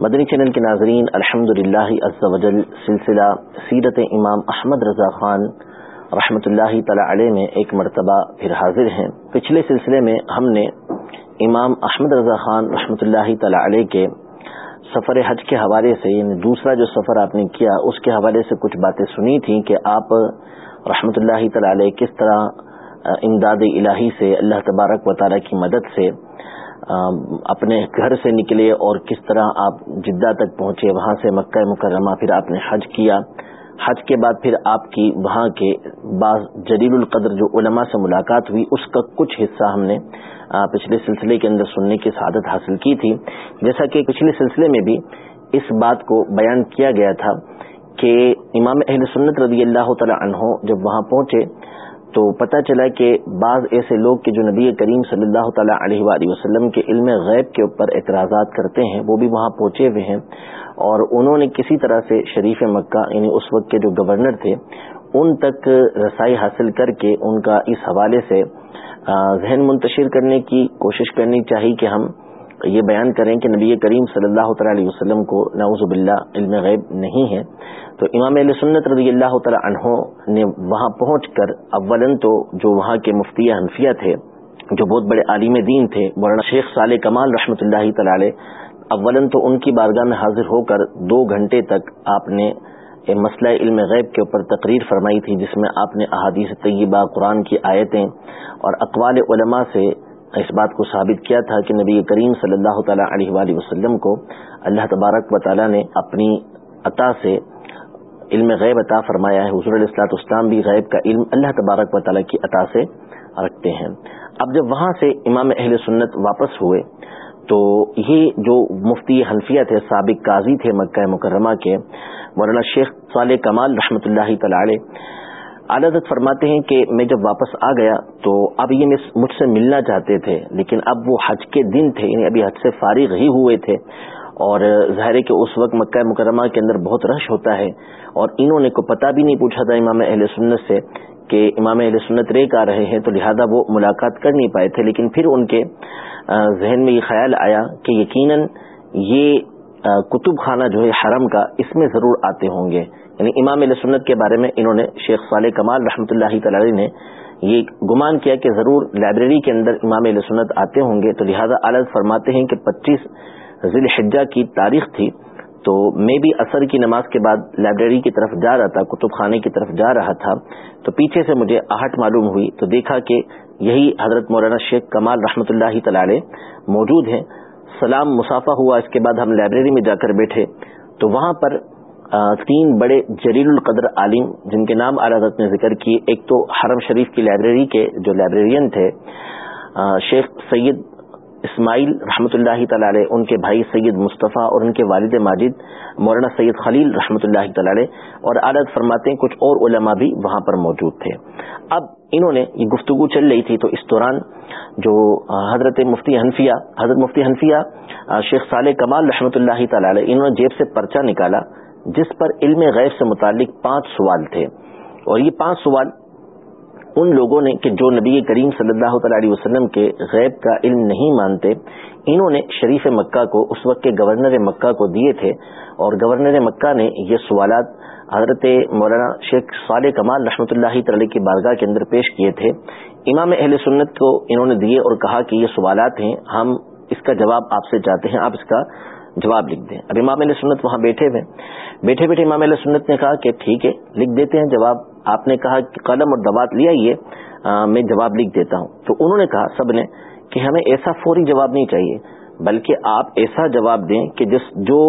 مدنی channel کے ناظرین الحمد للہ سلسلہ سیرت امام احمد رضا خان رحمۃ اللہ تعالی علیہ میں ایک مرتبہ پھر حاضر ہیں۔ پچھلے سلسلے میں ہم نے امام احمد رضا خان رحمۃ اللہ تعالی علیہ کے سفر حج کے حوالے سے یعنی دوسرا جو سفر آپ نے کیا، اس کے حوالے سے کچھ باتیں سنی تھیں کہ آپ رحمۃ اللہ تعالی علیہ کس طرح امداد الہی سے، اللہ تبارک و تعالیٰ کی مدد سے اپنے گھر سے نکلے اور کس طرح آپ جدہ تک پہنچے، وہاں سے مکہ مکرمہ، پھر آپ نے حج کیا۔ حج کے بعد پھر آپ کی وہاں کے بعض جلیل القدر جو علماء سے ملاقات ہوئی، اس کا کچھ حصہ ہم نے پچھلے سلسلے کے اندر سننے کی سعادت حاصل کی تھی۔ جیسا کہ پچھلے سلسلے میں بھی اس بات کو بیان کیا گیا تھا کہ امام اہل سنت رضی اللہ تعالی عنہ جب وہاں پہنچے تو پتہ چلا کہ بعض ایسے لوگ کہ جو نبی کریم صلی اللہ تعالیٰ علیہ وآلہ وسلم کے علم غیب کے اوپر اعتراضات کرتے ہیں، وہ بھی وہاں پہنچے ہوئے ہیں۔ اور انہوں نے کسی طرح سے شریف مکہ یعنی اس وقت کے جو گورنر تھے، ان تک رسائی حاصل کر کے ان کا اس حوالے سے ذہن منتشر کرنے کی کوشش کرنی چاہیے کہ ہم یہ بیان کریں کہ نبی کریم صلی اللہ تعالی علیہ وسلم کو نعوذ باللہ علم غیب نہیں ہے۔ تو امام علیہ سنت رضی اللہ تعالی عنہ نے وہاں پہنچ کر اولن تو جو وہاں کے مفتی حنفیہ تھے، جو بہت بڑے عالم دین تھے، مولانا شیخ صالح کمال رحمۃ اللہ تعالی اولن تو ان کی بارگاہ میں حاضر ہو کر دو گھنٹے تک آپ نے مسئلہ علم غیب کے اوپر تقریر فرمائی تھی، جس میں آپ نے احادیث طیبہ، قرآن کی آیتیں اور اقوال علماء سے اس بات کو ثابت کیا تھا کہ نبی کریم صلی اللہ تعالیٰ علیہ وآلہ وسلم کو اللہ تبارک و تعالیٰ نے اپنی عطا سے علم غیب عطا فرمایا ہے۔ حضور علیہ السلاط اسلام بھی غیب کا علم اللہ تبارک و تعالیٰ کی عطا سے رکھتے ہیں۔ اب جب وہاں سے امام اہل سنت واپس ہوئے تو یہ جو مفتی حنفیہ تھے، سابق قاضی تھے مکہ مکرمہ کے، مولانا شیخ صالح کمال رحمۃ اللہ تعالی عالت فرماتے ہیں کہ میں جب واپس آ گیا تو اب یہ مجھ سے ملنا چاہتے تھے، لیکن اب وہ حج کے دن تھے یعنی ابھی حج سے فارغ ہی ہوئے تھے۔ اور ظاہر ہے کہ اس وقت مکہ مکرمہ کے اندر بہت رش ہوتا ہے۔ اور انہوں نے کو پتہ بھی نہیں پوچھا تھا امام اہل سنت سے کہ امام اہل سنت ریک آ رہے ہیں، تو لہذا وہ ملاقات کر نہیں پائے تھے۔ لیکن پھر ان کے ذہن میں یہ خیال آیا کہ یقیناً یہ کتب خانہ جو ہے حرم کا، اس میں ضرور آتے ہوں گے۔ یعنی امام علیہ سنت کے بارے میں انہوں نے شیخ صالح کمال رحمۃ اللہ تعالی نے یہ گمان کیا کہ ضرور لائبریری کے اندر امام علیہ سنت آتے ہوں گے تو لہٰذا عالت فرماتے ہیں کہ پچیس ذیل حجہ کی تاریخ تھی تو میں بھی اثر کی نماز کے بعد لائبریری کی طرف جا رہا تھا، کتب خانے کی طرف جا رہا تھا، تو پیچھے سے مجھے آہٹ معلوم ہوئی، تو دیکھا کہ یہی حضرت مولانا شیخ کمال رحمۃ اللہ تعالی موجود ہیں۔ سلام مسافہ ہوا، اس کے بعد ہم لائبریری میں جا کر بیٹھے، تو وہاں پر تین بڑے جلیل القدر عالم جن کے نام اعلی حضرت نے ذکر کی ایک تو حرم شریف کی لائبریری کے جو لائبریرین تھے شیخ سید اسماعیل رحمۃ اللہ تعالی ان کے بھائی سید مصطفیٰ اور ان کے والد ماجد، مولانا سید خلیل رحمۃ اللہ تعالی اور عادت فرماتے ہیں، کچھ اور علماء بھی وہاں پر موجود تھے۔ اب انہوں نے یہ گفتگو چل رہی تھی تو اس دوران جو حضرت مفتی حنفیہ، حضرت مفتی حنفیہ شیخ صالح کمال رحمۃ اللہ تعالی انہوں نے جیب سے پرچہ نکالا۔ جس پر علم غیب سے متعلق پانچ سوال تھے۔ اور یہ پانچ سوال ان لوگوں نے کہ جو نبی کریم صلی اللہ تعالی علیہ وسلم کے غیب کا علم نہیں مانتے، انہوں نے شریف مکہ کو، اس وقت کے گورنر مکہ کو دیے تھے۔ اور گورنر مکہ نے یہ سوالات حضرت مولانا شیخ صالح کمال رحمۃ اللہ تعالی کی بارگاہ کے اندر پیش کیے تھے۔ امام اہل سنت کو انہوں نے دیے اور کہا کہ یہ سوالات ہیں، ہم اس کا جواب آپ سے چاہتے ہیں، آپ اس کا جواب لکھ دیں۔ اب امام علیہ سنت وہاں بیٹھے ہوئے بیٹھے بیٹھے امام علیہ سنت نے کہا کہ ٹھیک ہے، لکھ دیتے ہیں جواب۔ آپ نے کہا کہ قلم اور دبات لیا یہ میں جواب لکھ دیتا ہوں۔ تو انہوں نے کہا سب نے کہ ہمیں ایسا فوری جواب نہیں چاہیے، بلکہ آپ ایسا جواب دیں کہ جس جو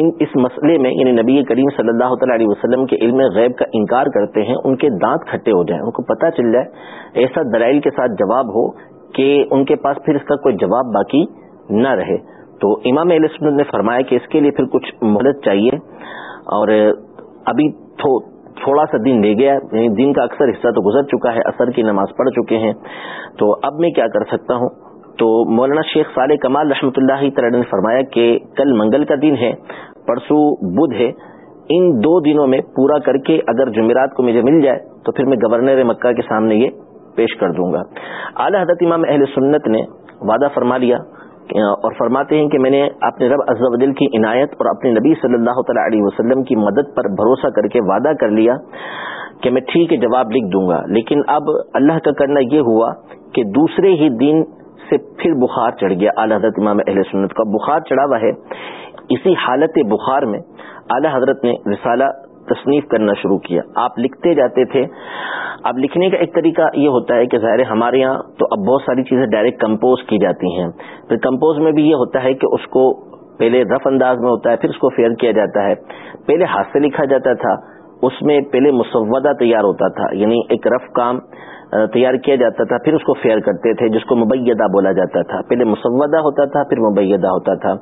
ان اس مسئلے میں یعنی نبی کریم صلی اللہ تعالی علیہ وسلم کے علم غیب کا انکار کرتے ہیں، ان کے دانت کھٹے ہو جائیں۔ ان کو پتہ چل جائے، ایسا دلائل کے ساتھ جواب ہو کہ ان کے پاس پھر اس کا کوئی جواب باقی نہ رہے۔ تو امام علیہ سنت نے فرمایا کہ اس کے لیے پھر کچھ مدد چاہیے اور ابھی تھوڑا سا دن لے گیا یعنی دن کا اکثر حصہ تو گزر چکا ہے اثر کی نماز پڑھ چکے ہیں۔ تو اب میں کیا کر سکتا ہوں؟ تو مولانا شیخ صالح کمال رحمۃ اللہ تعالی نے فرمایا کہ کل منگل کا دن ہے پرسوں بدھ ہے۔ ان دو دنوں میں پورا کر کے اگر جمعرات کو مجھے مل جائے تو پھر میں گورنر مکہ کے سامنے یہ پیش کر دوں گا۔ اعلی حضرت امام اہل سنت نے وعدہ فرما لیا اور فرماتے ہیں کہ میں نے اپنے رب عز و جل کی عنایت اور اپنے نبی صلی اللہ تعالی علیہ وسلم کی مدد پر بھروسہ کر کے وعدہ کر لیا کہ میں ٹھیک ہے، جواب لکھ دوں گا۔ لیکن اب اللہ کا کرنا یہ ہوا کہ دوسرے ہی دن سے پھر بخار چڑھ گیا۔ اعلی حضرت امام اہل سنت کا بخار چڑھا ہوا ہے۔ اسی حالت بخار میں اعلی حضرت نے رسالہ تصنیف کرنا شروع کیا۔ آپ لکھتے جاتے تھے اب لکھنے کا ایک طریقہ یہ ہوتا ہے کہ ظاہر ہمارے یہاں تو اب بہت ساری چیزیں ڈائریکٹ کمپوز کی جاتی ہیں۔ پھر کمپوز میں بھی یہ ہوتا ہے کہ اس کو پہلے رف انداز میں ہوتا ہے، پھر اس کو فیئر کیا جاتا ہے۔ پہلے ہاتھ سے لکھا جاتا تھا، اس میں پہلے مسودہ تیار ہوتا تھا یعنی ایک رف کام تیار کیا جاتا تھا، پھر اس کو فیئر کرتے تھے، جس کو مبیدہ بولا جاتا تھا۔ پہلے مسودہ ہوتا تھا، پھر مبیدہ ہوتا تھا۔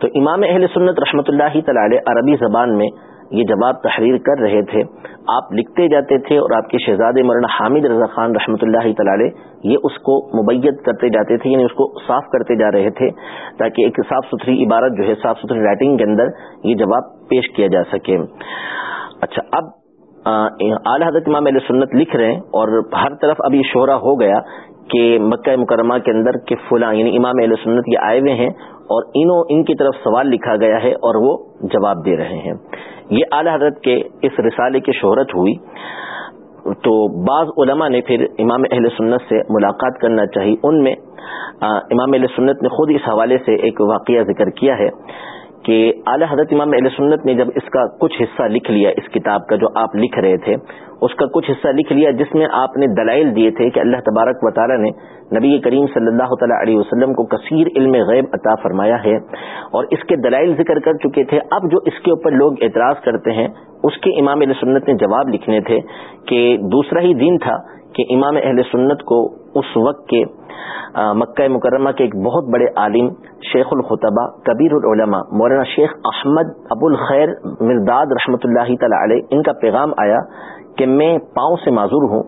تو امام اہل سنت رحمۃ اللہ تعالی عربی زبان میں یہ جواب تحریر کر رہے تھے، آپ لکھتے جاتے تھے اور آپ کے شہزاد مولانا حامد رضا خان رحمۃ اللہ تعالی یہ اس کو مبیت کرتے جاتے تھے یعنی اس کو صاف کرتے جا رہے تھے، تاکہ ایک صاف ستھری عبارت جو ہے، صاف ستھری رائٹنگ کے اندر یہ جواب پیش کیا جا سکے۔ اچھا اب اعلی حضرت امام علیہ سنت لکھ رہے ہیں اور ہر طرف ابھی شہرا ہو گیا کہ مکہ مکرمہ کے اندر کہ فلاں یعنی امام علیہ سنت یہ آئے ہوئے ہیں اور انہوں ان کی طرف سوال لکھا گیا ہے اور وہ جواب دے رہے ہیں۔ یہ اعلی حضرت کے اس رسالے کی شہرت ہوئی۔ تو بعض علماء نے پھر امام اہل سنت سے ملاقات کرنا چاہی۔ ان میں امام اہل سنت نے خود اس حوالے سے ایک واقعہ ذکر کیا ہے۔ کہ اعلی حضرت امام علیہ سنت نے جب اس کا کچھ حصہ لکھ لیا، اس کتاب کا جو آپ لکھ رہے تھے، اس کا کچھ حصہ لکھ لیا جس میں آپ نے دلائل دیے تھے کہ اللہ تبارک و تعالیٰ نے نبی کریم صلی اللہ تعالیٰ علیہ وسلم کو کثیر علم غیب عطا فرمایا ہے۔ اور اس کے دلائل ذکر کر چکے تھے۔ اب جو اس کے اوپر لوگ اعتراض کرتے ہیں، اس کے امام علیہ سنت نے جواب لکھنے تھے کہ دوسرا ہی دن تھا کہ امام اہل سنت کو اس وقت کے مکہ مکرمہ کے ایک بہت بڑے عالم شیخ الخطبہ کبیر العلماء، مولانا شیخ احمد ابو الخیر مرداد رحمۃ اللہ تعالی علیہ، ان کا پیغام آیا کہ میں پاؤں سے معذور ہوں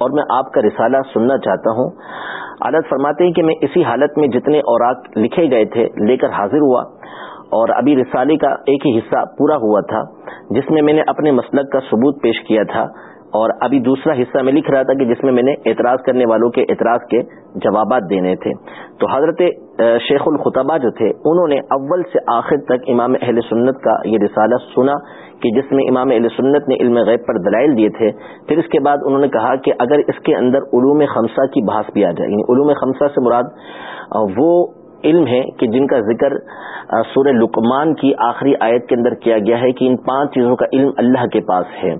اور میں آپ کا رسالہ سننا چاہتا ہوں۔ عادت فرماتے ہیں کہ میں اسی حالت میں جتنے اوراق لکھے گئے تھے لے کر حاضر ہوا اور ابھی رسالے کا ایک ہی حصہ پورا ہوا تھا، جس میں میں نے اپنے مسلک کا ثبوت پیش کیا تھا۔ اور ابھی دوسرا حصہ میں لکھ رہا تھا کہ جس میں میں نے اعتراض کرنے والوں کے اعتراض کے جوابات دینے تھے۔ تو حضرت شیخ الخطبہ جو تھے، انہوں نے اول سے آخر تک امام اہل سنت کا یہ رسالہ سنا کہ جس میں امام اہل سنت نے علم غیب پر دلائل دیے تھے۔ پھر اس کے بعد انہوں نے کہا کہ اگر اس کے اندر علوم خمسہ کی بحث بھی آ جائے یعنی علوم خمسہ سے مراد وہ علم ہے کہ جن کا ذکر سورہ لقمان کی آخری آیت کے اندر کیا گیا ہے کہ ان پانچ چیزوں کا علم اللہ کے پاس ہے۔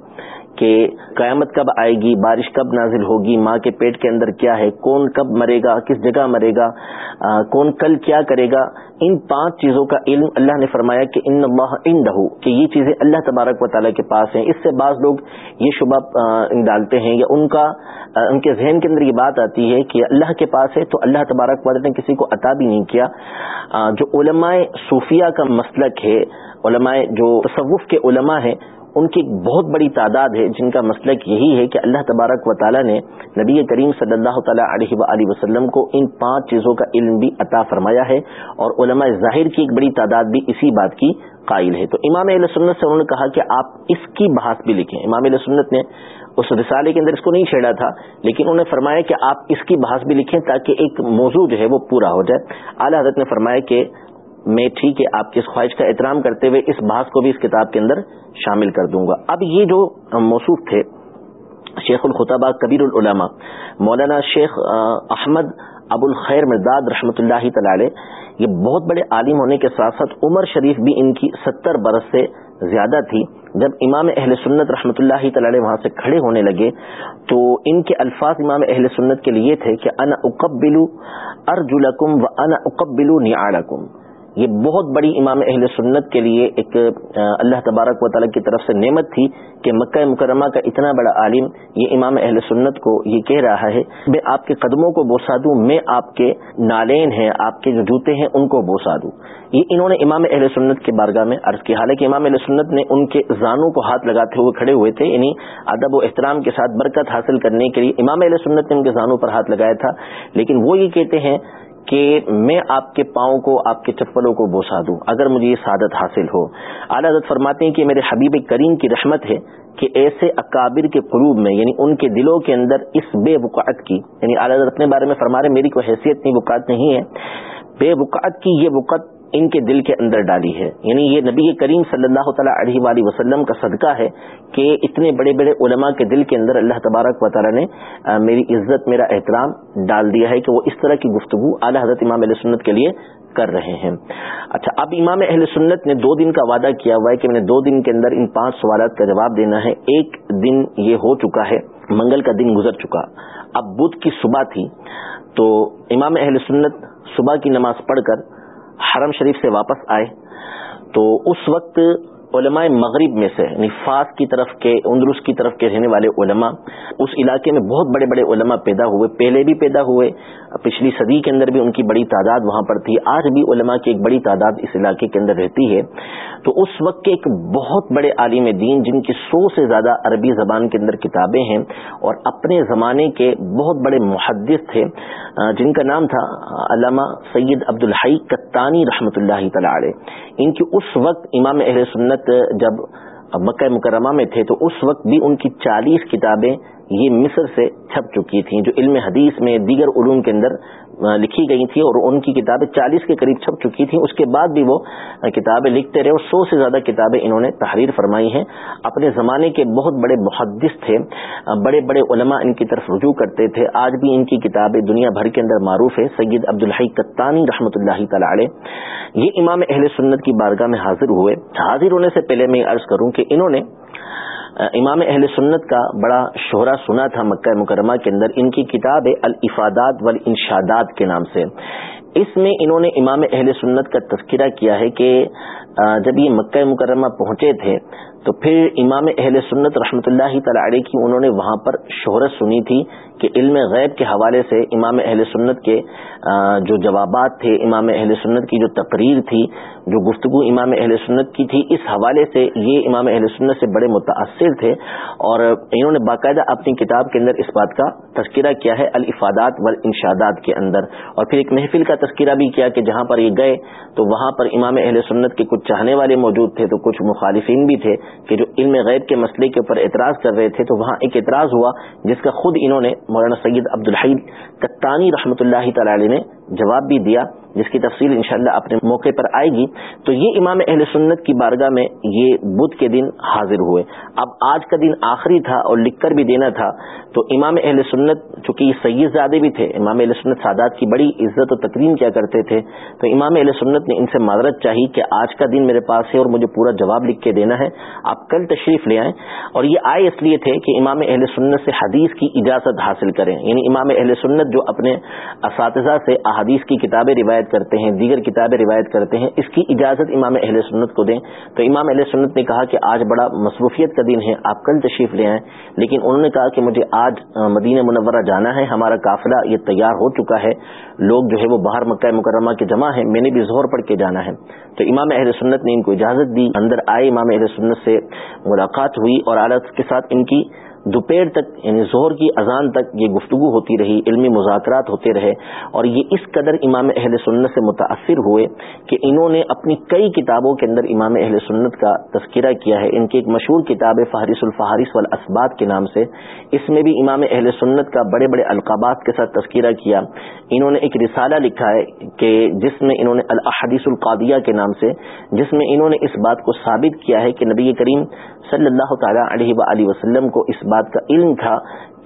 کہ قیامت کب آئے گی، بارش کب نازل ہوگی، ماں کے پیٹ کے اندر کیا ہے، کون کب مرے گا، کس جگہ مرے گا کون کل کیا کرے گا، ان پانچ چیزوں کا علم اللہ نے فرمایا کہ ان اللہ ان کہ یہ چیزیں اللہ تبارک و تعالیٰ کے پاس ہیں۔ اس سے بعض لوگ یہ شبہ ڈالتے ہیں یا ان کا ان کے ذہن کے اندر یہ بات آتی ہے کہ اللہ کے پاس ہے تو اللہ تبارک و تعالیٰ نے کسی کو عطا بھی نہیں کیا۔ جو علماء صوفیہ کا مسلک ہے، علماء جو تصوف کے علماء ہیں ان کی ایک بہت بڑی تعداد ہے، جن کا مسلک یہی ہے کہ اللہ تبارک و تعالیٰ نے نبی کریم صلی اللہ تعالیٰ علیہ و وسلم کو ان پانچ چیزوں کا علم بھی عطا فرمایا ہے اور علماء ظاہر کی ایک بڑی تعداد بھی اسی بات کی قائل ہے۔ تو امام علیہ سنت سے انہوں نے کہا کہ آپ اس کی بحث بھی لکھیں۔ امام علیہ سنت نے اس رسالے کے اندر اس کو نہیں چھیڑا تھا، لیکن انہوں نے فرمایا کہ آپ اس کی بحث بھی لکھیں تاکہ ایک موضوع جو ہے وہ پورا ہو جائے۔ اعلیٰ حضرت نے فرمایا کہ میں ٹھیک ہے، آپ کی اس خواہش کا احترام کرتے ہوئے اس بحث کو بھی اس کتاب کے اندر شامل کر دوں گا۔ اب یہ جو موصوف تھے، شیخ الخطبہ کبیر العلماء، مولانا شیخ احمد ابو الخیر مرداد رحمۃ اللہ تعالی یہ بہت بڑے عالم ہونے کے ساتھ ساتھ عمر شریف بھی ان کی ستر برس سے زیادہ تھی۔ جب امام اہل سنت رحمۃ اللہ تعالی وہاں سے کھڑے ہونے لگے، تو ان کے الفاظ امام اہل سنت کے لیے تھے کہ انا اقبلو ارجلکم و انا اقبلو نیعالکم یہ بہت بڑی امام اہل سنت کے لیے ایک اللہ تبارک و تعالیٰ کی طرف سے نعمت تھی کہ مکہ مکرمہ کا اتنا بڑا عالم یہ امام اہل سنت کو یہ کہہ رہا ہے، میں آپ کے قدموں کو بوسا دوں، میں آپ کے نالین ہیں، آپ کے جو جوتے ہیں ان کو بوسا دوں۔ یہ انہوں نے امام اہل سنت کے بارگاہ میں عرض کی۔ حالانکہ امام اہل سنت نے ان کے زانوں کو ہاتھ لگاتے ہوئے کھڑے ہوئے تھے یعنی ادب و احترام کے ساتھ برکت حاصل کرنے کے لیے امام اہل سنت نے ان کے زانوں پر ہاتھ لگایا تھا۔ لیکن وہ یہ کہتے ہیں کہ میں آپ کے پاؤں کو، آپ کے چپلوں کو بوسا دوں، اگر مجھے یہ سعادت حاصل ہو۔ اعلیٰ حضرت فرماتے ہیں کہ میرے حبیب کریم کی رحمت ہے کہ ایسے اکابر کے قلوب میں یعنی ان کے دلوں کے اندر اس بے وقعت کی یعنی اعلیٰ حضرت اپنے بارے میں فرما رہے میری کوئی حیثیت نہیں، وقعت نہیں ہے۔ بے وقعت کی یہ وقت ان کے دل کے اندر ڈالی ہے۔ یعنی یہ نبی کریم صلی اللہ تعالیٰ علیہ وآلہ وسلم کا صدقہ ہے کہ اتنے بڑے بڑے علماء کے دل کے اندر اللہ تبارک و تعالیٰ نے میری عزت، میرا احترام ڈال دیا ہے کہ وہ اس طرح کی گفتگو اعلیٰ حضرت امام علیہ سنت کے لیے کر رہے ہیں۔ اچھا اب امام اہل سنت نے دو دن کا وعدہ کیا ہوا ہے کہ میں نے دو دن کے اندر ان پانچ سوالات کا جواب دینا ہے۔ ایک دن یہ ہو چکا ہے، منگل کا دن گزر چکا۔ اب بدھ کی صبح تھی تو امام اہل سنت صبح کی نماز پڑھ کر حرم شریف سے واپس آئے تو اس وقت علماء مغرب میں سے یعنی فاس کی طرف کے، اندرس کی طرف کے رہنے والے علماء، اس علاقے میں بہت بڑے بڑے علماء پیدا ہوئے، پہلے بھی پیدا ہوئے پچھلی صدی کے اندر بھی ان کی بڑی تعداد وہاں پر تھی، آج بھی علماء کی ایک بڑی تعداد اس علاقے کے اندر رہتی ہے۔ تو اس وقت کے ایک بہت بڑے عالم دین جن کی سو سے زیادہ عربی زبان کے اندر کتابیں ہیں اور اپنے زمانے کے بہت بڑے محدث تھے جن کا نام تھا، علامہ سید عبد الحی کتانی رحمۃ اللہ تعالی ان کی اس وقت امام اہل سنت جب مکہ مکرمہ میں تھے تو اس وقت بھی ان کی چالیس کتابیں یہ مصر سے چھپ چکی تھیں جو علم حدیث میں دیگر علوم کے اندر لکھی گئی تھی اور ان کی کتابیں چالیس کے قریب چھپ چکی تھیں۔ اس کے بعد بھی وہ کتابیں لکھتے رہے اور سو سے زیادہ کتابیں انہوں نے تحریر فرمائی ہیں۔ اپنے زمانے کے بہت بڑے محدث تھے بڑے بڑے علماء ان کی طرف رجوع کرتے تھے۔ آج بھی ان کی کتابیں دنیا بھر کے اندر معروف ہے سید عبد الحی کتانی رحمۃ اللہ تعالی یہ امام اہل سنت کی بارگاہ میں حاضر ہوئے۔ حاضر ہونے سے پہلے میں عرض کروں کہ انہوں نے امام اہل سنت کا بڑا شہرہ سنا تھا مکہ مکرمہ کے اندر، ان کی کتاب ہے الفادات والانشادات کے نام سے۔ اس میں انہوں نے امام اہل سنت کا تذکرہ کیا ہے کہ جب یہ مکہ مکرمہ پہنچے تھے، تو پھر امام اہل سنت رحمۃ اللہ تعالی کی انہوں نے وہاں پر شہرت سنی تھی کہ علم غیب کے حوالے سے امام اہل سنت کے جو جوابات تھے، امام اہل سنت کی جو تقریر تھی، جو گفتگو امام اہل سنت کی تھی، اس حوالے سے یہ امام اہل سنت سے بڑے متاثر تھے اور انہوں نے باقاعدہ اپنی کتاب کے اندر اس بات کا تذکرہ کیا ہے الفادات و انشادات کے اندر۔ اور پھر ایک محفل کا تذکرہ بھی کیا کہ جہاں پر یہ گئے، تو وہاں پر امام اہل سنت کے کچھ چاہنے والے موجود تھے تو کچھ مخالفین بھی تھے کہ جو علم غیب کے مسئلے کے اوپر اعتراض کر رہے تھے تو وہاں ایک اعتراض ہوا جس کا خود انہوں نے مولانا سید عبد الحید کتانی رحمۃ اللہ تعالی نے جواب بھی دیا جس کی تفصیل انشاءاللہ اپنے موقع پر آئے گی، تو یہ امام اہل سنت کی بارگاہ میں یہ بدھ کے دن حاضر ہوئے۔ اب آج کا دن آخری تھا اور لکھ کر بھی دینا تھا، تو امام اہل سنت چونکہ یہ سید زادے بھی تھے، امام اہل سنت سادات کی بڑی عزت و تقریم کیا کرتے تھے، تو امام اہل سنت نے ان سے معذرت چاہی کہ آج کا دن میرے پاس ہے اور مجھے پورا جواب لکھ کے دینا ہے۔ آپ کل تشریف لے آئیں۔ اور یہ آئے اس لیے تھے کہ امام اہل سنت سے حدیث کی اجازت حاصل کریں۔ یعنی امام اہل سنت جو اپنے اساتذہ سے احادیث کی کتابیں روایت روایت کرتے ہیں، دیگر کتابیں روایت کرتے ہیں، اس کی اجازت امام اہل سنت کو دیں۔ تو امام اہل سنت نے کہا کہ آج بڑا مصروفیت کا دن ہے، آپ کل تشریف لے آئیں۔ لیکن انہوں نے کہا کہ مجھے آج مدینہ منورہ جانا ہے، ہمارا قافلہ یہ تیار ہو چکا ہے۔ لوگ جو ہے وہ باہر مکہ مکرمہ کے جمع ہیں، میں نے بھی زہر پڑھ کے جانا ہے۔ تو امام اہل سنت نے ان کو اجازت دی۔ اندر آئے امام اہل سنت سے ملاقات ہوئی اور عالت کے ساتھ ان کی دوپہر تک یعنی زہر کی اذان تک یہ گفتگو ہوتی رہی، علمی مذاکرات ہوتے رہے، اور یہ اس قدر امام اہل سنت سے متاثر ہوئے کہ انہوں نے اپنی کئی کتابوں کے اندر امام اہل سنت کا تذکرہ کیا ہے۔ ان کی ایک مشہور کتاب ہے فہرس الفہارس والاسبات کے نام سے۔ اس میں بھی امام اہل سنت کا بڑے بڑے القابات کے ساتھ تذکرہ کیا۔ انہوں نے ایک رسالہ لکھا ہے کہ جس میں انہوں نے الحدیث القادیہ کے نام سے، جس میں انہوں نے اس بات کو ثابت کیا ہے کہ نبی کریم صلی اللہ تعالیٰ علیہ وسلم کو اس بات بات کا علم تھا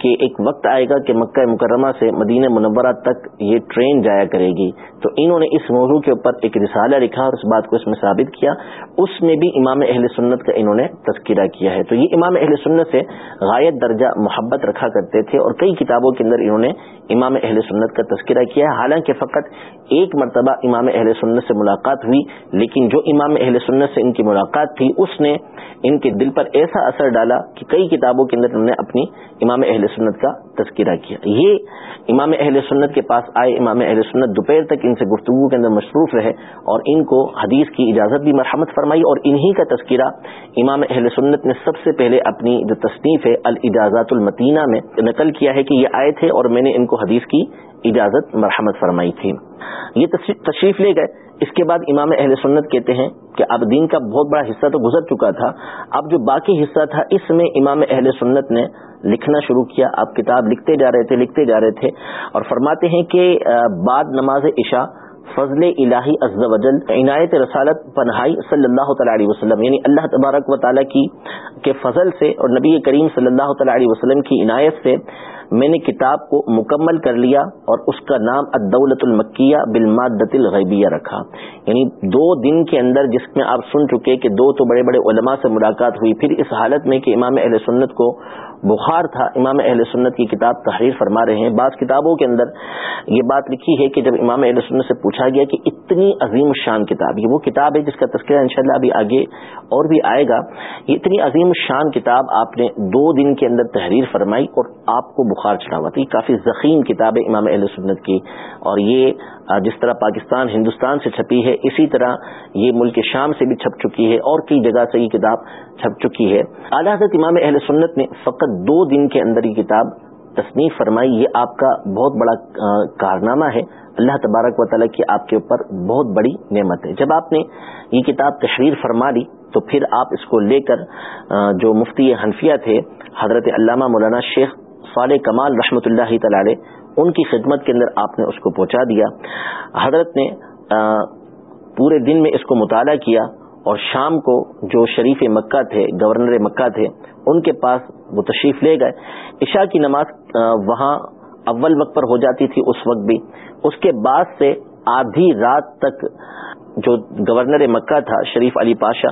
کہ ایک وقت آئے گا کہ مکہ مکرمہ سے مدینہ منورہ تک یہ ٹرین جایا کرے گی۔ تو انہوں نے اس موضوع کے اوپر ایک رسالہ لکھا اور اس بات کو اس میں ثابت کیا۔ اس میں بھی امام اہل سنت کا انہوں نے تذکرہ کیا ہے۔ تو یہ امام اہل سنت سے غائب درجہ محبت رکھا کرتے تھے اور کئی کتابوں کے اندر انہوں نے امام اہل سنت کا تذکرہ کیا ہے۔ حالانکہ فقط ایک مرتبہ امام اہل سنت سے ملاقات ہوئی، لیکن جو امام اہل سنت سے ان کی ملاقات تھی، اس نے ان کے دل پر ایسا اثر ڈالا کہ کئی کتابوں کے اندر انہوں نے اپنی امام اہل سنت کا تذکرہ کیا۔ یہ امام اہل سنت کے پاس آئے۔ امام اہل سنت دوپہر تک ان سے گفتگو کے اندر مصروف رہے اور ان کو حدیث کی اجازت بھی مرحمت فرمائی اور انہی کا تذکرہ امام اہل سنت نے سب سے پہلے اپنی جو تصنیف ہے الجازات المتینہ میں نقل کیا ہے کہ یہ آئے تھے اور میں نے ان کو حدیث کی اجازت مرحمت فرمائی تھی۔ یہ تشریف لے گئے۔ اس کے بعد امام اہل سنت کہتے ہیں کہ اب دین کا بہت بڑا حصہ تو گزر چکا تھا۔ اب جو باقی حصہ تھا اس میں امام اہل سنت نے لکھنا شروع کیا۔ آپ کتاب لکھتے جا رہے تھے، لکھتے جا رہے تھے اور فرماتے ہیں کہ بعد نماز عشاء فضل الہی از وجل، عنایت رسالت پنہائی صلی اللہ تعالی علیہ وسلم یعنی اللہ تبارک و تعالیٰ کی، کے فضل سے اور نبی کریم صلی اللہ تعالی علیہ وسلم کی عنایت سے میں نے کتاب کو مکمل کر لیا اور اس کا نام الدولت المکیہ بالمادت الغیبیہ رکھا۔ یعنی دو دن کے اندر جس میں آپ سن چکے کہ دو تو بڑے بڑے علماء سے ملاقات ہوئی، پھر اس حالت میں کہ امام اہل سنت کو بخار تھا، امام اہل سنت کی کتاب تحریر فرما رہے ہیں۔ بعض کتابوں کے اندر یہ بات لکھی ہے کہ جب امام اہل سنت سے پوچھا گیا کہ اتنی عظیم شان کتاب، یہ وہ کتاب ہے جس کا تذکرہ انشاءاللہ ابھی آگے اور بھی آئے گا، یہ اتنی عظیم شان کتاب آپ نے دو دن کے اندر تحریر فرمائی اور آپ کو بخار چڑھا ہوا۔ تھا یہ کافی ذخیم کتاب ہے امام اہل سنت کی۔ اور یہ جس طرح پاکستان، ہندوستان سے چھپی ہے، اسی طرح یہ ملک شام سے بھی چھپ چکی ہے اور کئی جگہ سے یہ کتاب چھپ چکی ہے۔ اعلیٰ حضرت امام اہل سنت نے فقط دو دن کے اندر یہ کتاب تصنیف فرمائی، یہ آپ کا بہت بڑا کارنامہ ہے۔ اللہ تبارک و تعالیٰ کی آپ کے اوپر بہت بڑی نعمت ہے۔ جب آپ نے یہ کتاب تشریر فرما لی، تو پھر آپ اس کو لے کر جو مفتی حنفیہ تھے، حضرت علامہ مولانا شیخ صالح کمال رحمۃ اللہ تعالی ان کی خدمت کے اندر آپ نے اس کو پہنچا دیا۔ حضرت نے پورے دن میں اس کو مطالعہ کیا۔ اور شام کو جو شریف مکہ تھے، گورنر مکہ تھے، ان کے پاس وہ تشریف لے گئے۔ عشاء کی نماز وہاں اول وقت پر ہو جاتی تھی، اس وقت بھی۔ اس کے بعد سے آدھی رات تک جو گورنر مکہ تھا، شریف علی پاشا،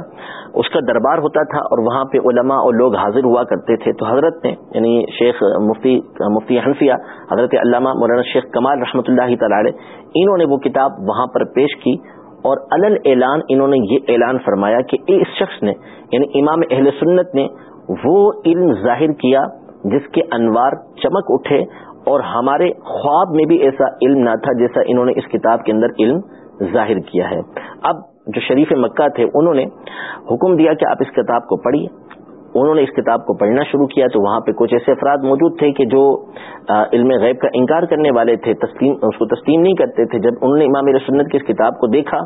اس کا دربار ہوتا تھا اور وہاں پہ علماء اور لوگ حاضر ہوا کرتے تھے۔ تو حضرت نے یعنی شیخ مفتی مفتی حنفیہ، حضرت علامہ مولانا شیخ کمال رحمۃ اللہ تعالی انہوں نے وہ کتاب وہاں پر پیش کی۔ اور الل اعلان، انہوں نے یہ اعلان فرمایا کہ اس شخص نے یعنی امام اہل سنت نے وہ علم ظاہر کیا جس کے انوار چمک اٹھے اور ہمارے خواب میں بھی ایسا علم نہ تھا جیسا انہوں نے اس کتاب کے اندر علم ظاہر کیا ہے۔ اب جو شریف مکہ تھے، انہوں نے حکم دیا کہ آپ اس کتاب کو پڑھیے۔ انہوں نے اس کتاب کو پڑھنا شروع کیا تو وہاں پہ کچھ ایسے افراد موجود تھے کہ جو علم غیب کا انکار کرنے والے تھے تسلیم اس کو تسلیم نہیں کرتے تھے۔ جب انہوں نے امام سنت کی اس کتاب کو دیکھا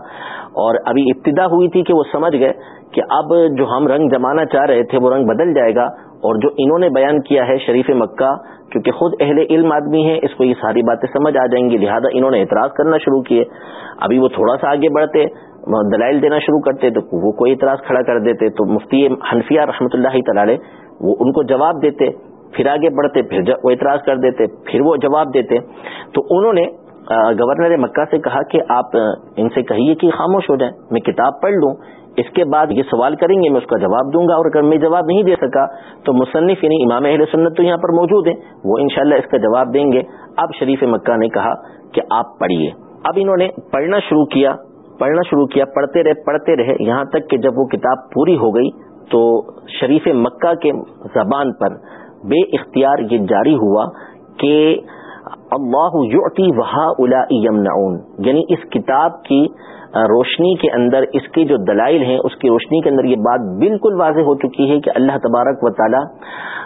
اور ابھی ابتدا ہوئی تھی کہ وہ سمجھ گئے کہ اب جو ہم رنگ جمانا چاہ رہے تھے وہ رنگ بدل جائے گا اور جو انہوں نے بیان کیا ہے شریف مکہ، کیونکہ خود اہل علم آدمی ہیں، اس کو یہ ساری باتیں سمجھ آ جائیں گی، لہٰذا انہوں نے اعتراض کرنا شروع کیے۔ ابھی وہ تھوڑا سا آگے بڑھتے۔ دلائل دینا شروع کرتے تو وہ کوئی اعتراض کھڑا کر دیتے تو مفتی حنفیہ رحمۃ اللہ تعالی وہ ان کو جواب دیتے، پھر آگے بڑھتے، پھر وہ اعتراض کر دیتے، پھر وہ جواب دیتے۔ تو انہوں نے گورنر مکہ سے کہا کہ آپ ان سے کہیے کہ خاموش ہو جائیں، میں کتاب پڑھ لوں، اس کے بعد یہ سوال کریں گے، میں اس کا جواب دوں گا اور اگر میں جواب نہیں دے سکا تو مصنف یعنی امام اہل سنت تو یہاں پر موجود ہیں، وہ انشاءاللہ اس کا جواب دیں گے۔ اب شریف مکہ نے کہا کہ آپ پڑھیے۔ اب انہوں نے پڑھنا شروع کیا۔ پڑھنا شروع کیا، پڑھتے رہے پڑھتے رہے، یہاں تک کہ جب وہ کتاب پوری ہو گئی تو شریف مکہ کے زبان پر بے اختیار یہ جاری ہوا کہ اللہ یعطی وہا الا یمنعون یعنی اس کتاب کی روشنی کے اندر اس کے جو دلائل ہیں، اس کی روشنی کے اندر یہ بات بالکل واضح ہو چکی ہے کہ اللہ تبارک و تعالی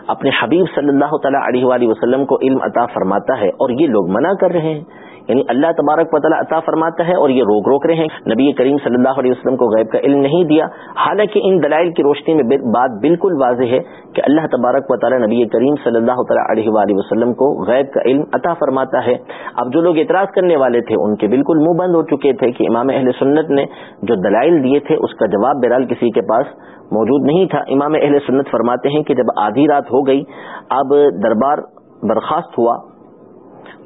اپنے حبیب صلی اللہ تعالیٰ علیہ وآلہ وسلم کو علم عطا فرماتا ہے اور یہ لوگ منع کر رہے ہیں۔ یعنی اللہ تبارک و تعالیٰ عطا فرماتا ہے اور یہ روک روک رہے ہیں۔ نبی کریم صلی اللہ علیہ وسلم کو غیب کا علم نہیں دیا۔ حالانکہ ان دلائل کی روشنی میں بات بالکل واضح ہے کہ اللہ تبارک و تعالیٰ نبی کریم صلی اللہ تعالیٰ علیہ وآلہ وسلم کو غیب کا علم عطا فرماتا ہے۔ اب جو لوگ اعتراض کرنے والے تھے، ان کے بالکل منہ بند ہو چکے تھے کہ امام اہل سنت نے جو دلائل دیے تھے، اس کا جواب بہرحال کسی کے پاس موجود نہیں تھا۔ امام اہل سنت فرماتے ہیں کہ جب آدھی رات ہو گئی، اب دربار برخاست ہوا۔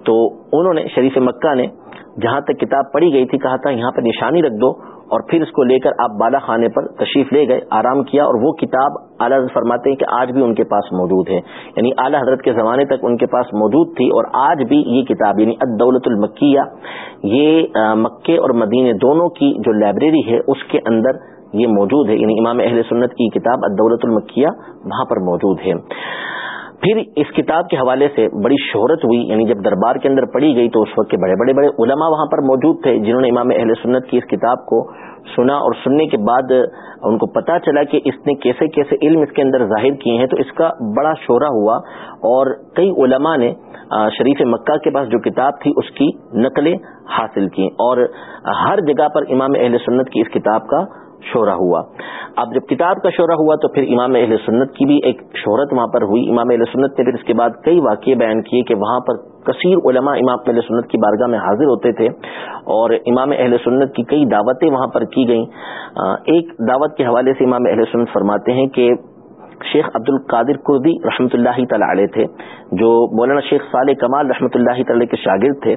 تو انہوں نے شریف مکہ نے جہاں تک کتاب پڑھی گئی تھی کہا تھا، یہاں پہ نشانی رکھ دو اور پھر اس کو لے کر آپ بالا خانے پر تشریف لے گئے، آرام کیا اور وہ کتاب اعلیٰ فرماتے ہیں کہ آج بھی ان کے پاس موجود ہے۔ یعنی اعلیٰ حضرت کے زمانے تک ان کے پاس موجود تھی اور آج بھی یہ کتاب یعنی ادولت المکیہ، یہ مکے اور مدینے دونوں کی جو لائبریری ہے، اس کے اندر یہ موجود ہے۔ یعنی امام اہل سنت کی کتاب ادولت المکیہ وہاں پر موجود ہے۔ پھر اس کتاب کے حوالے سے بڑی شہرت ہوئی یعنی جب دربار کے اندر پڑھی گئی تو اس وقت کے بڑے بڑے بڑے علماء وہاں پر موجود تھے، جنہوں نے امام اہل سنت کی اس کتاب کو سنا اور سننے کے بعد ان کو پتا چلا کہ اس نے کیسے کیسے علم اس کے اندر ظاہر کیے ہیں۔ تو اس کا بڑا شعرا ہوا اور کئی علماء نے شریف مکہ کے پاس جو کتاب تھی اس کی نقلیں حاصل کی اور ہر جگہ پر امام اہل سنت کی اس کتاب کا شعرا ہوا۔ اب جب کتاب کا شعرا ہوا تو پھر امام اہل سنت کی بھی ایک شہرت وہاں پر ہوئی۔ امام اہل سنت نے پھر اس کے بعد کئی واقعے بیان کیے کہ وہاں پر کثیر علماء امام اہل سنت کی بارگاہ میں حاضر ہوتے تھے اور امام اہل سنت کی کئی دعوتیں وہاں پر کی گئیں۔ ایک دعوت کے حوالے سے امام اہل سنت فرماتے ہیں کہ شیخ عبد القادر کردی رحمۃ اللہ تعالی علیہ تھے، جو مولانا شیخ صالح کمال رحمۃ اللہ تعالی کے شاگرد تھے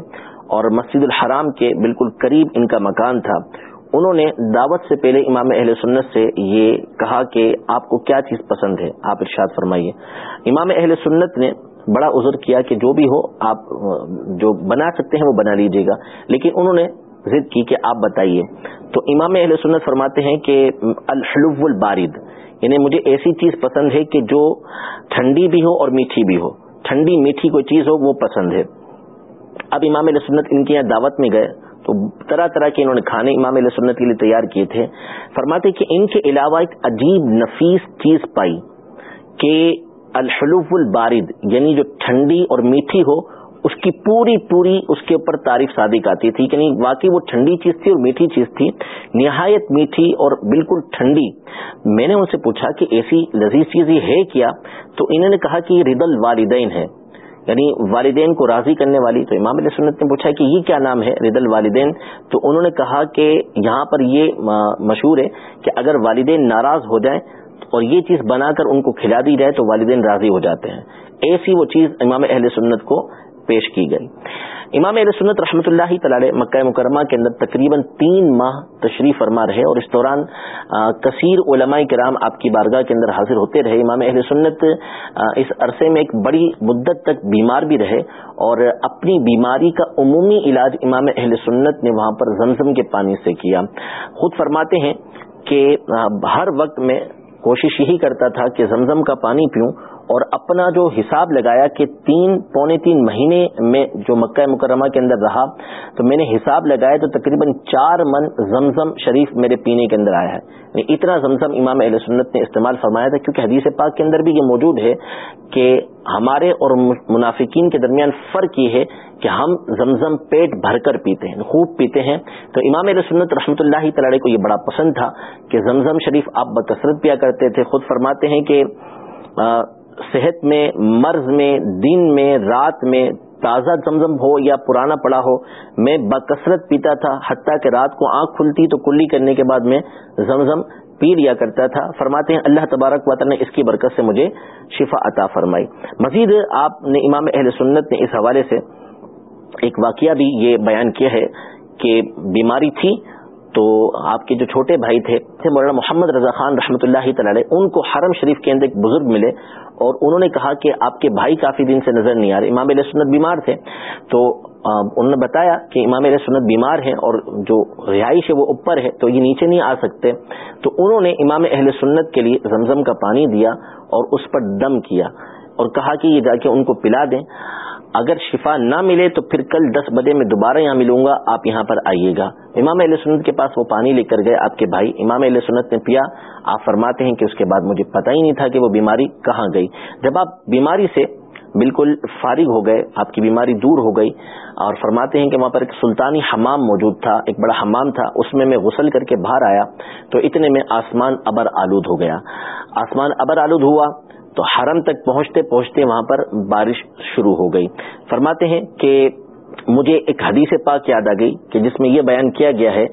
اور مسجد الحرام کے بالکل قریب ان کا مکان تھا۔ انہوں نے دعوت سے پہلے امام اہل سنت سے یہ کہا کہ آپ کو کیا چیز پسند ہے؟ آپ ارشاد فرمائیے۔ امام اہل سنت نے بڑا عذر کیا کہ جو بھی ہو، آپ جو بنا سکتے ہیں وہ بنا لیجیے گا۔ لیکن انہوں نے ضد کی کہ آپ بتائیے۔ تو امام اہل سنت فرماتے ہیں کہ الحلو البارد یعنی مجھے ایسی چیز پسند ہے کہ جو ٹھنڈی بھی ہو اور میٹھی بھی ہو۔ ٹھنڈی میٹھی کوئی چیز ہو، وہ پسند ہے۔ اب امام علیہ سنت ان کے یہاں دعوت میں گئے۔ طرح طرح کے انہوں نے کھانے امام علیہ سنت کے لیے تیار کیے تھے، فرماتے کہ ان کے علاوہ ایک عجیب نفیس چیز پائی کہ الحلوف البارد یعنی جو ٹھنڈی اور میٹھی ہو، اس کی پوری پوری اس کے اوپر تعریف صادق آتی تھی یعنی واقعی وہ ٹھنڈی چیز تھی اور میٹھی چیز تھی، نہایت میٹھی اور بالکل ٹھنڈی۔ میں نے ان سے پوچھا کہ ایسی لذیذ چیز یہ ہے کیا؟ تو انہوں نے کہا کہ یہ رد الوالدین ہے۔ یعنی والدین کو راضی کرنے والی، تو امام علیہ سنت نے پوچھا کہ یہ کیا نام ہے رد الوالدین تو انہوں نے کہا کہ یہاں پر یہ مشہور ہے کہ اگر والدین ناراض ہو جائیں اور یہ چیز بنا کر ان کو کھلا دی جائے تو والدین راضی ہو جاتے ہیں۔ ایسی وہ چیز امام اہل سنت کو پیش کی گئی۔ امام علیہ سنت رحمۃ اللہ تعالی مکہ مکرمہ کے اندر تقریباً تین ماہ تشریف فرما رہے اور اس دوران کثیر علماء کرام آپ کی بارگاہ کے اندر حاضر ہوتے رہے۔ امام اہل سنت اس عرصے میں ایک بڑی مدت تک بیمار بھی رہے اور اپنی بیماری کا عمومی علاج امام اہل سنت نے وہاں پر زمزم کے پانی سے کیا۔ خود فرماتے ہیں کہ ہر وقت میں کوشش یہی کرتا تھا کہ زمزم کا پانی پیوں اور اپنا جو حساب لگایا کہ تین پونے تین مہینے میں جو مکہ مکرمہ کے اندر رہا، تو میں نے حساب لگایا تو تقریباً چار من زمزم شریف میرے پینے کے اندر آیا ہے۔ یعنی اتنا زمزم امام علیہ سنت نے استعمال فرمایا تھا، کیونکہ حدیث پاک کے اندر بھی یہ موجود ہے کہ ہمارے اور منافقین کے درمیان فرق یہ ہے کہ ہم زمزم پیٹ بھر کر پیتے ہیں، خوب پیتے ہیں۔ تو امام علیہ سنت رحمۃ اللہ تعالی کو یہ بڑا پسند تھا کہ زمزم شریف آپ بکثرت پیا کرتے تھے۔ خود فرماتے ہیں کہ صحت میں، مرض میں، دن میں، رات میں تازہ زمزم ہو یا پرانا پڑا ہو، میں بکثرت پیتا تھا، حتیٰ کہ رات کو آنکھ کھلتی تو کلی کرنے کے بعد میں زمزم پی لیا کرتا تھا۔ فرماتے ہیں، اللہ تبارک وطن نے اس کی برکت سے مجھے شفا عطا فرمائی۔ مزید آپ نے امام اہل سنت نے اس حوالے سے ایک واقعہ بھی یہ بیان کیا ہے کہ بیماری تھی۔ تو آپ کے جو چھوٹے بھائی تھے مولانا محمد رضا خان رحمۃ اللہ تعالی ان کو حرم شریف کے اندر ایک بزرگ ملے اور انہوں نے کہا کہ آپ کے بھائی کافی دن سے نظر نہیں آ رہے، امام علیہ سنت بیمار تھے۔ تو انہوں نے بتایا کہ امام علیہ سنت بیمار ہیں اور جو رہائش ہے وہ اوپر ہے، تو یہ نیچے نہیں آ سکتے۔ تو انہوں نے امام اہل سنت کے لیے زمزم کا پانی دیا اور اس پر دم کیا اور کہا کہ یہ جا کے ان کو پلا دیں۔ اگر شفا نہ ملے تو پھر کل دس بجے میں دوبارہ یہاں ملوں گا، آپ یہاں پر آئیے گا۔ امام علیہ سنت کے پاس وہ پانی لے کر گئے آپ کے بھائی۔ امام علیہ سنت نے پیا، آپ فرماتے ہیں کہ اس کے بعد مجھے پتہ ہی نہیں تھا کہ وہ بیماری کہاں گئی۔ جب آپ بیماری سے بالکل فارغ ہو گئے، آپ کی بیماری دور ہو گئی اور فرماتے ہیں کہ وہاں پر ایک سلطانی حمام موجود تھا، ایک بڑا حمام تھا، اس میں میں غسل کر کے باہر آیا تو اتنے میں آسمان ابر آلود ہو گیا۔ آسمان ابر آلود ہوا تو حرم تک پہنچتے پہنچتے وہاں پر بارش شروع ہو گئی۔ فرماتے ہیں کہ مجھے ایک حدیث پاک یاد آ گئی کہ جس میں یہ بیان کیا گیا ہے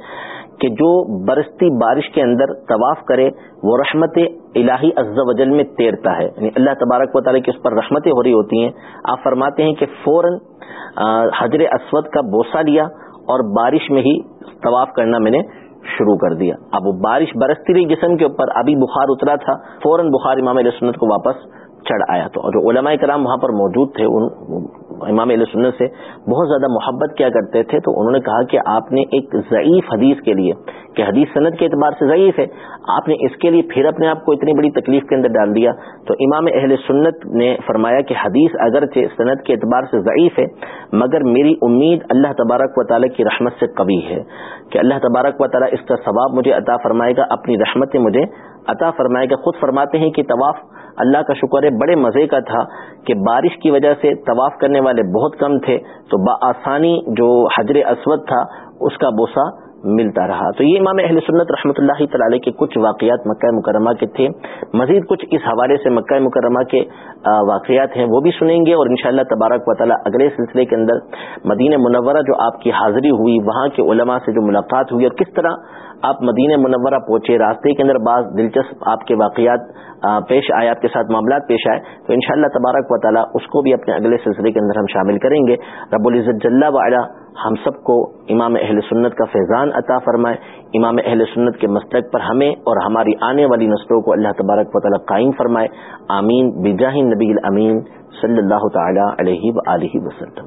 کہ جو برستی بارش کے اندر طواف کرے، وہ رحمت الہی عز و جل میں تیرتا ہے۔ یعنی اللہ تبارک و تعالیٰ کی اس پر رحمتیں ہو رہی ہوتی ہیں۔ آپ فرماتے ہیں کہ فوراً حضر اسود کا بوسہ لیا اور بارش میں ہی طواف کرنا میں نے شروع کر دیا۔ اب وہ بارش برستی رہی جسم کے اوپر، ابھی بخار اترا تھا، فوراً بخار امام علیہ سنت کو واپس چڑھ آیا تو۔ جو علماء کرام وہاں پر موجود تھے، ان امام علیہ سنت سے بہت زیادہ محبت کیا کرتے تھے، تو انہوں نے کہا کہ آپ نے ایک ضعیف حدیث کے لیے، کہ حدیث صنعت کے اعتبار سے ضعیف ہے، آپ نے اس کے لیے پھر اپنے آپ کو اتنی بڑی تکلیف کے اندر ڈال دیا۔ تو امام اہل سنت نے فرمایا کہ حدیث اگرچہ صنعت کے اعتبار سے ضعیف ہے، مگر میری امید اللہ تبارک و تعالیٰ کی رحمت سے قوی ہے، کہ اللہ تبارک و تعالیٰ اس کا ثواب مجھے عطا فرمائے گا، اپنی رحمت مجھے عطا فرمائے گا۔ خود فرماتے ہیں کہ طواف اللہ کا شکر ہے، بڑے مزے کا تھا کہ بارش کی وجہ سے طواف کرنے والے بہت کم تھے، تو بآسانی جو حجر اسود تھا، اس کا بوسا ملتا رہا۔ تو یہ امام اہل سنت رحمۃ اللہ تعالی کے کچھ واقعات مکہ مکرمہ کے تھے۔ مزید کچھ اس حوالے سے مکہ مکرمہ کے واقعات ہیں وہ بھی سنیں گے اور انشاءاللہ تبارک و تعالیٰ اگلے سلسلے کے اندر مدینہ منورہ جو آپ کی حاضری ہوئی، وہاں کے علماء سے جو ملاقات ہوئی اور کس طرح آپ مدینہ منورہ پہنچے، راستے کے اندر بعض دلچسپ آپ کے واقعات پیش آئے، آپ کے ساتھ معاملات پیش آئے۔ تو انشاءاللہ تبارک و تعالیٰ اس کو بھی اپنے اگلے سلسلے کے اندر ہم شامل کریں گے۔ رب العزت جل وعلا ہم سب کو امام اہل سنت کا فیضان عطا فرمائے۔ امام اہل سنت کے مستق پر ہمیں اور ہماری آنے والی نسلوں کو اللہ تبارک و تعالیٰ قائم فرمائے۔ آمین۔ بجاہ نبی الامین صلی اللہ تعالی علیہ و وسلم۔